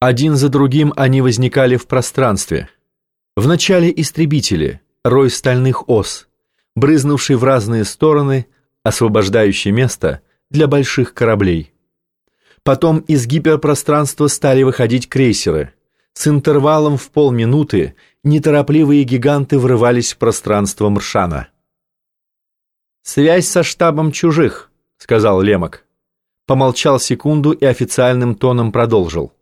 Один за другим они возникали в пространстве. Вначале истребители, рой стальных ос, брызнувший в разные стороны, освобождающий место для больших кораблей. Потом из гиперпространства стали выходить крейсеры. С интервалом в полминуты неторопливые гиганты врывались в пространство Мршана. «Связь со штабом чужих», — сказал Лемок. Помолчал секунду и официальным тоном продолжил.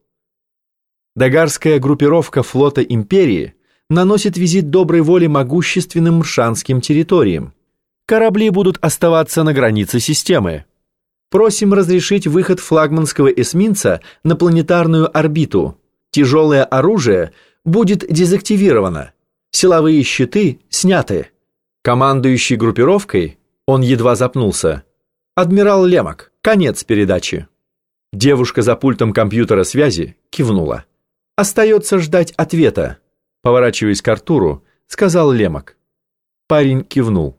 Дагарская группировка флота Империи наносит визит доброй воли могущественным мршанским территориям. Корабли будут оставаться на границе системы. Просим разрешить выход флагманского эсминца на планетарную орбиту. Тяжелое оружие будет дезактивировано. Силовые щиты сняты. Командующий группировкой он едва запнулся. «Адмирал Лемок, конец передачи». Девушка за пультом компьютера связи кивнула. «Остается ждать ответа», поворачиваясь к Артуру, сказал Лемок. Парень кивнул.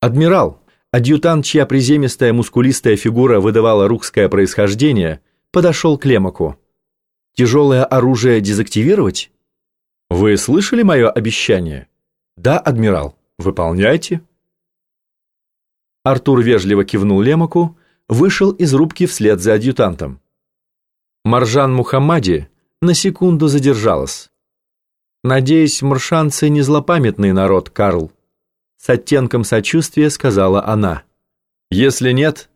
«Адмирал, адъютант, чья приземистая мускулистая фигура выдавала рухское происхождение, подошел к Лемоку. Тяжелое оружие дезактивировать? Вы слышали мое обещание? Да, адмирал, выполняйте». Артур вежливо кивнул Лемоку, вышел из рубки вслед за адъютантом. Маржан Мухаммади на секунду задержалась. «Надеюсь, маршанцы не злопамятный народ, Карл», с оттенком сочувствия сказала она. «Если нет,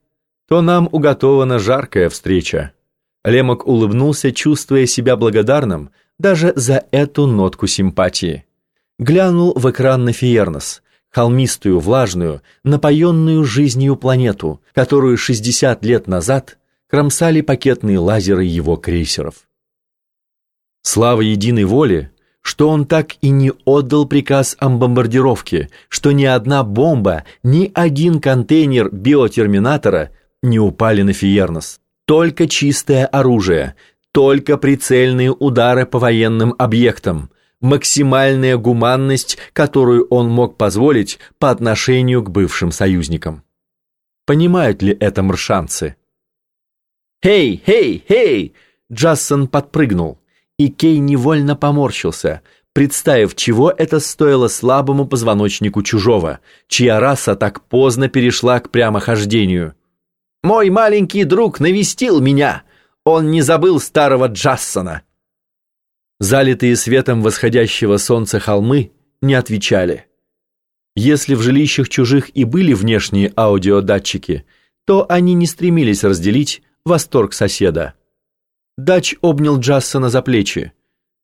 то нам уготована жаркая встреча». Лемок улыбнулся, чувствуя себя благодарным даже за эту нотку симпатии. Глянул в экран на Фиернос, холмистую, влажную, напоенную жизнью планету, которую 60 лет назад кромсали пакетные лазеры его крейсеров. Слава единой воле, что он так и не отдал приказ о бомбардировке, что ни одна бомба, ни один контейнер биотерминатора не упали на Фиернос. Только чистое оружие, только прицельные удары по военным объектам – максимальная гуманность, которую он мог позволить по отношению к бывшим союзникам. Понимают ли это маршанцы? «Хей, хей, хей!» Джассон подпрыгнул, и Кей невольно поморщился, представив, чего это стоило слабому позвоночнику чужого, чья раса так поздно перешла к прямохождению. «Мой маленький друг навестил меня! Он не забыл старого Джассона!» Залитые светом восходящего солнца холмы не отвечали. Если в жилищах чужих и были внешние аудиодатчики, то они не стремились разделить восторг соседа. Дач обнял Джассона за плечи,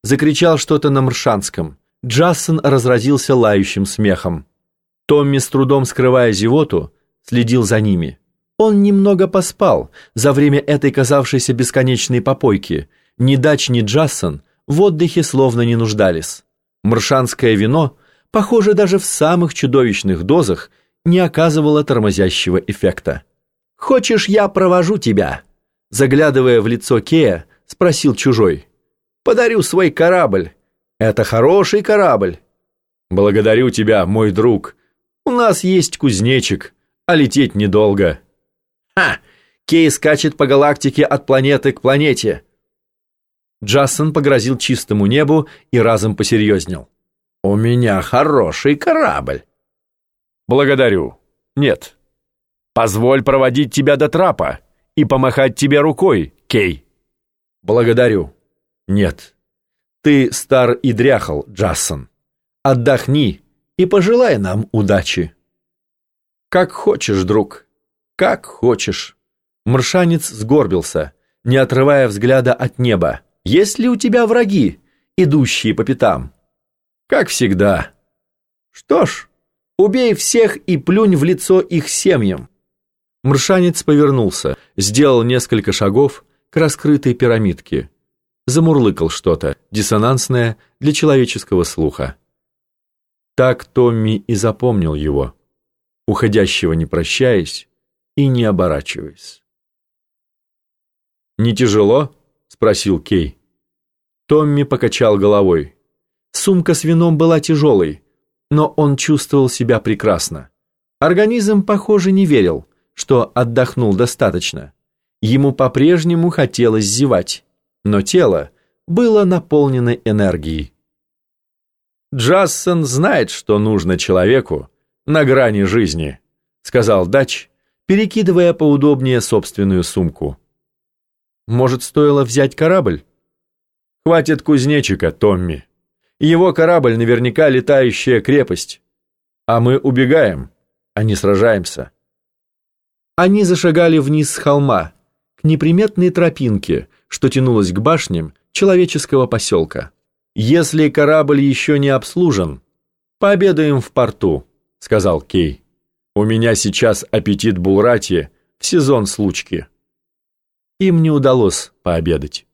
закричал что-то на мршанском. Джассон разразился лающим смехом. Томми, с трудом скрывая зевоту, следил за ними. Он немного поспал за время этой казавшейся бесконечной попойки. Ни Дач, ни Джассон – в отдыхе словно не нуждались. Маршанское вино, похоже, даже в самых чудовищных дозах не оказывало тормозящего эффекта. «Хочешь, я провожу тебя?» Заглядывая в лицо Кея, спросил чужой. «Подарю свой корабль. Это хороший корабль». «Благодарю тебя, мой друг. У нас есть кузнечик, а лететь недолго». «Ха! Кей скачет по галактике от планеты к планете. Джассон погрозил чистому небу и разом посерьезнел. «У меня хороший корабль». «Благодарю. Нет. Позволь проводить тебя до трапа и помахать тебе рукой, Кей». «Благодарю. Нет. Ты стар и дряхал, Джассон. Отдохни и пожелай нам удачи». «Как хочешь, друг, как хочешь». Маршанец сгорбился, не отрывая взгляда от неба. Есть ли у тебя враги, идущие по пятам? Как всегда. Что ж, убей всех и плюнь в лицо их семьям. Мршанец повернулся, сделал несколько шагов к раскрытой пирамидке. Замурлыкал что-то, диссонансное для человеческого слуха. Так Томми и запомнил его, уходящего не прощаясь и не оборачиваясь. «Не тяжело?» спросил Кей. Томми покачал головой. Сумка с вином была тяжелой, но он чувствовал себя прекрасно. Организм, похоже, не верил, что отдохнул достаточно. Ему по-прежнему хотелось зевать. но тело было наполнено энергией. «Джассон знает, что нужно человеку на грани жизни», сказал Дач, перекидывая поудобнее собственную сумку. «Может, стоило взять корабль?» «Хватит кузнечика, Томми. Его корабль наверняка летающая крепость. А мы убегаем, а не сражаемся». Они зашагали вниз с холма, к неприметной тропинке, что тянулась к башням человеческого поселка. «Если корабль еще не обслужен, пообедаем в порту», — сказал Кей. «У меня сейчас аппетит булрати в сезон случки». Им не удалось пообедать.